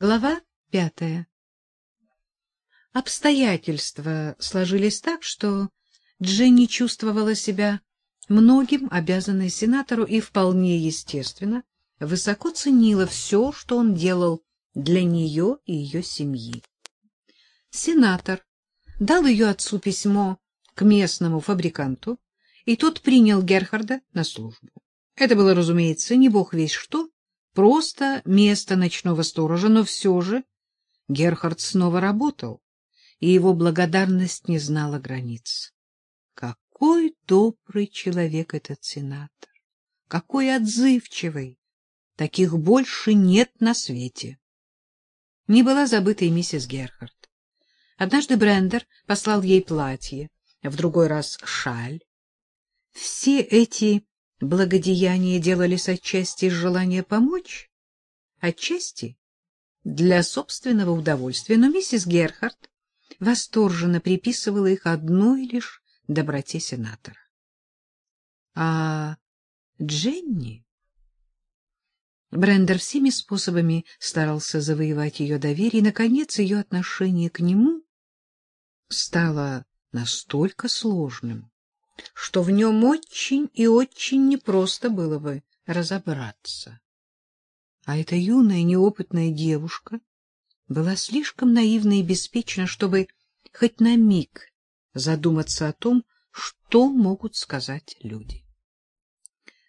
Глава пятая Обстоятельства сложились так, что Дженни чувствовала себя многим обязанной сенатору и вполне естественно высоко ценила все, что он делал для нее и ее семьи. Сенатор дал ее отцу письмо к местному фабриканту, и тот принял Герхарда на службу. Это было, разумеется, не бог весь что, просто место ночного сторожа, но все же Герхард снова работал, и его благодарность не знала границ. Какой добрый человек этот сенатор! Какой отзывчивый! Таких больше нет на свете. Не была забыта и миссис Герхард. Однажды Брендер послал ей платье, в другой раз шаль. Все эти благодеяния делались отчасти из желания помочь, отчасти для собственного удовольствия, но миссис Герхард восторженно приписывала их одной лишь доброте сенатора. А Дженни... Брендер всеми способами старался завоевать ее доверие, и, наконец, ее отношение к нему стало настолько сложным, что в нем очень и очень непросто было бы разобраться. А эта юная неопытная девушка была слишком наивна и беспечна, чтобы хоть на миг задуматься о том, что могут сказать люди.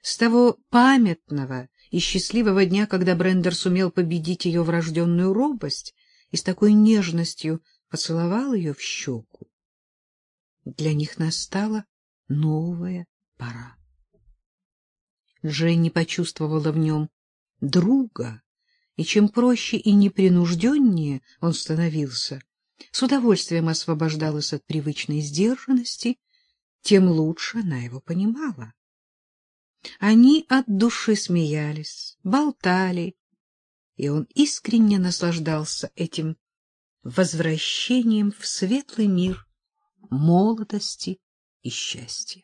С того памятного и счастливого дня, когда Брендер сумел победить ее врожденную робость и с такой нежностью поцеловал ее в щеку, для них настала новая пора. Дженни почувствовала в нем друга, и чем проще и непринужденнее он становился, с удовольствием освобождалась от привычной сдержанности, тем лучше она его понимала. Они от души смеялись, болтали, и он искренне наслаждался этим возвращением в светлый мир молодости и счастья.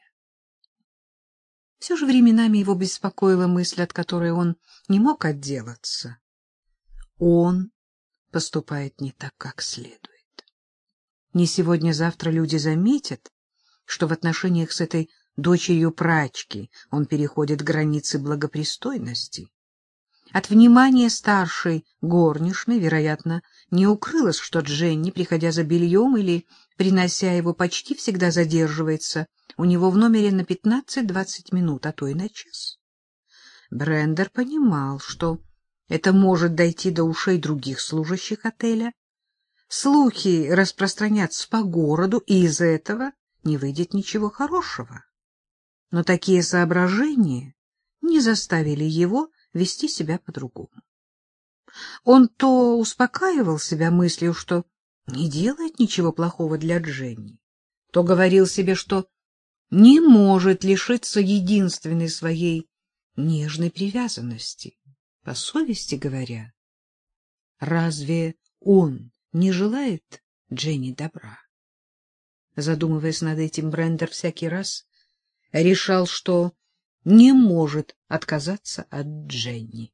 Все же временами его беспокоила мысль, от которой он не мог отделаться. Он поступает не так, как следует. Не сегодня-завтра люди заметят, что в отношениях с этой дочерью прачки он переходит границы благопристойности. От внимания старшей горничной, вероятно, не укрылось, что Дженни, приходя за бельем или принося его, почти всегда задерживается у него в номере на 15-20 минут, а то и на час. Брендер понимал, что это может дойти до ушей других служащих отеля. Слухи распространятся по городу, и из этого не выйдет ничего хорошего. Но такие соображения не заставили его вести себя по-другому. Он то успокаивал себя мыслью, что не делает ничего плохого для Дженни, то говорил себе, что не может лишиться единственной своей нежной привязанности. По совести говоря, разве он не желает Дженни добра? Задумываясь над этим, Брендер всякий раз решал, что не может отказаться от Дженни.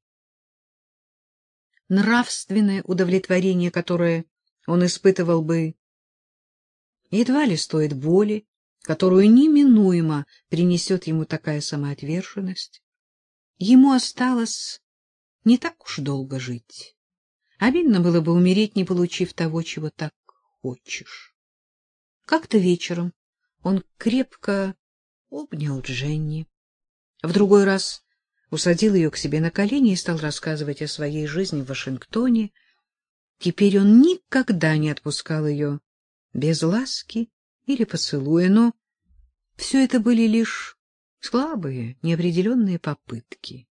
Нравственное удовлетворение, которое он испытывал бы, едва ли стоит боли, которую неминуемо принесет ему такая самоотверженность. Ему осталось не так уж долго жить. Обидно было бы умереть, не получив того, чего так хочешь. Как-то вечером он крепко обнял Дженни. В другой раз усадил ее к себе на колени и стал рассказывать о своей жизни в Вашингтоне. Теперь он никогда не отпускал ее без ласки или поцелуя, но все это были лишь слабые, неопределенные попытки.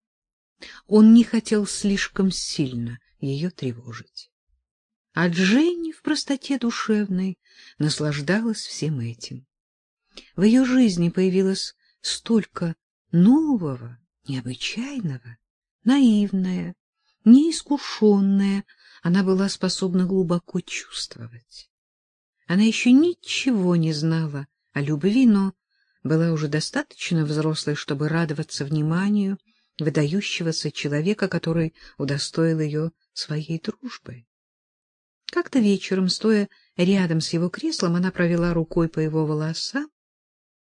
Он не хотел слишком сильно ее тревожить. А Дженни в простоте душевной наслаждалась всем этим. В ее жизни появилось столько нового, необычайного, наивная, неискушенная, она была способна глубоко чувствовать. Она еще ничего не знала о любви, но была уже достаточно взрослой, чтобы радоваться вниманию выдающегося человека, который удостоил ее своей дружбой. Как-то вечером, стоя рядом с его креслом, она провела рукой по его волосам,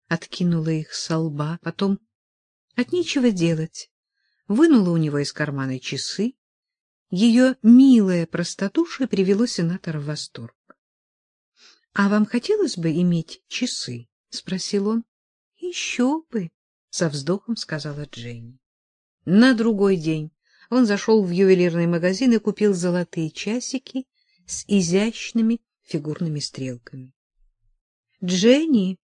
откинула их со лба, потом, от нечего делать, вынула у него из кармана часы. Ее милое простодушие привело сенатора в восторг. — А вам хотелось бы иметь часы? — спросил он. — Еще бы, — со вздохом сказала Дженни. На другой день он зашел в ювелирный магазин и купил золотые часики с изящными фигурными стрелками. — Дженни, —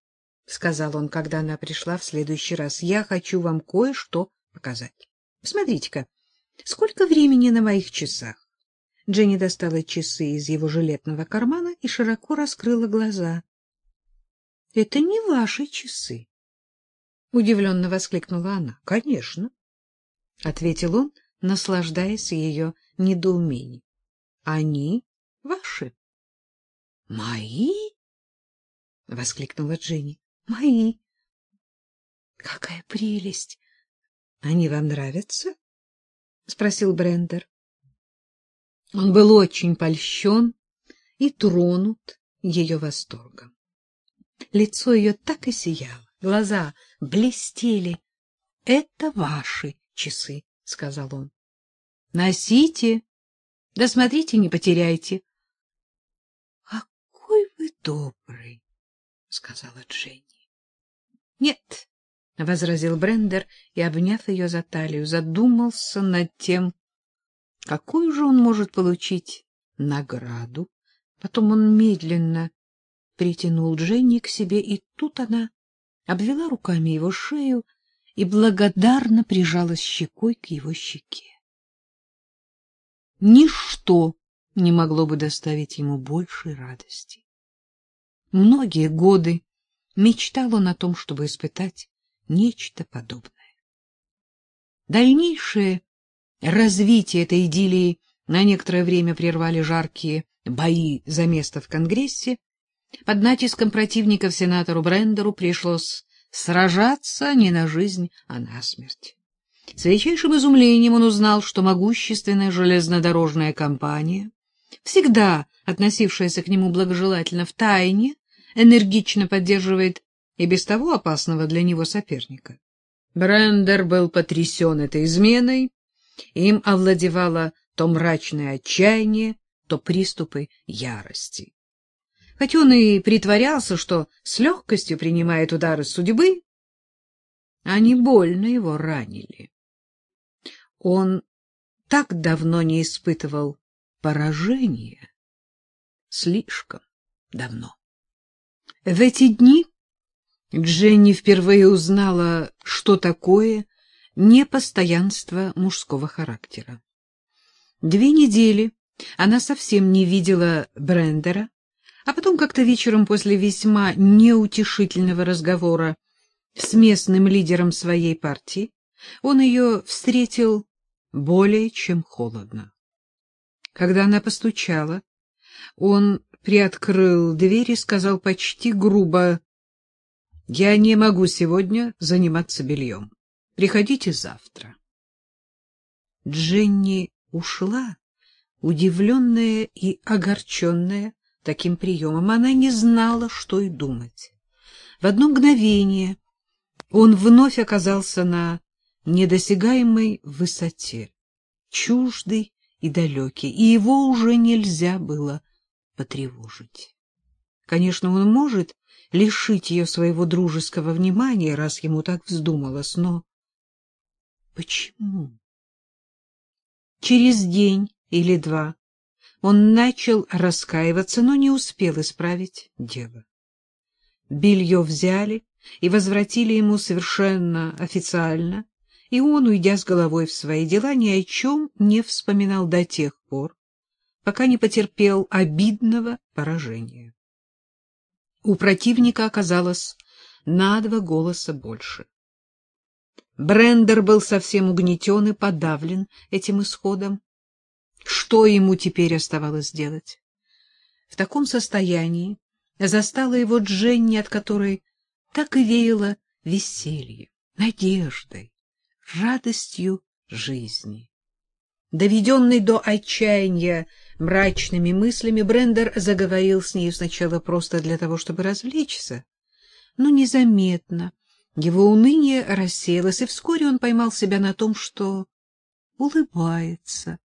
сказал он, когда она пришла в следующий раз, — я хочу вам кое-что показать. Смотрите-ка, сколько времени на моих часах. Дженни достала часы из его жилетного кармана и широко раскрыла глаза. — Это не ваши часы. Удивленно воскликнула она. — Конечно, — ответил он, наслаждаясь ее недоумением. — Они ваши. — Мои? — воскликнула Дженни. — Мои. — Какая прелесть! Они вам нравятся? — спросил Брендер. Он был очень польщен и тронут ее восторгом. Лицо ее так и сияло, глаза блестели. — Это ваши часы, — сказал он. — Носите, да смотрите, не потеряйте. — Какой вы добрый, — сказала Дженни. — Нет, — возразил Брендер и, обняв ее за талию, задумался над тем, какую же он может получить награду. Потом он медленно притянул Дженни к себе, и тут она обвела руками его шею и благодарно прижалась щекой к его щеке. Ничто не могло бы доставить ему большей радости. Многие годы мечтал он о том, чтобы испытать нечто подобное. Дальнейшее развитие этой идиллии на некоторое время прервали жаркие бои за место в Конгрессе. Под натиском противников сенатору Брендеру пришлось сражаться не на жизнь, а на смерть. С величайшим изумлением он узнал, что могущественная железнодорожная компания, всегда относившаяся к нему благожелательно в тайне, энергично поддерживает и без того опасного для него соперника. Брендер был потрясен этой изменой, им овладевало то мрачное отчаяние, то приступы ярости. Хоть он и притворялся, что с легкостью принимает удары судьбы, они больно его ранили. Он так давно не испытывал поражения, слишком давно. В эти дни Дженни впервые узнала, что такое непостоянство мужского характера. Две недели она совсем не видела Брендера, а потом как-то вечером после весьма неутешительного разговора с местным лидером своей партии он ее встретил более чем холодно. Когда она постучала, он приоткрыл дверь и сказал почти грубо, «Я не могу сегодня заниматься бельем. Приходите завтра». Дженни ушла, удивленная и огорченная таким приемом. Она не знала, что и думать. В одно мгновение он вновь оказался на недосягаемой высоте, чуждый и далекий, и его уже нельзя было потревожить. Конечно, он может лишить ее своего дружеского внимания, раз ему так вздумалось, но почему? Через день или два он начал раскаиваться, но не успел исправить дело. Белье взяли и возвратили ему совершенно официально, и он, уйдя с головой в свои дела, ни о чем не вспоминал до тех пор, пока не потерпел обидного поражения. У противника оказалось на два голоса больше. Брендер был совсем угнетен и подавлен этим исходом. Что ему теперь оставалось делать? В таком состоянии застала его Дженни, от которой так и веяло весельем, надеждой, радостью жизни. Доведенный до отчаяния мрачными мыслями, Брендер заговорил с нею сначала просто для того, чтобы развлечься, но незаметно его уныние рассеялось, и вскоре он поймал себя на том, что улыбается.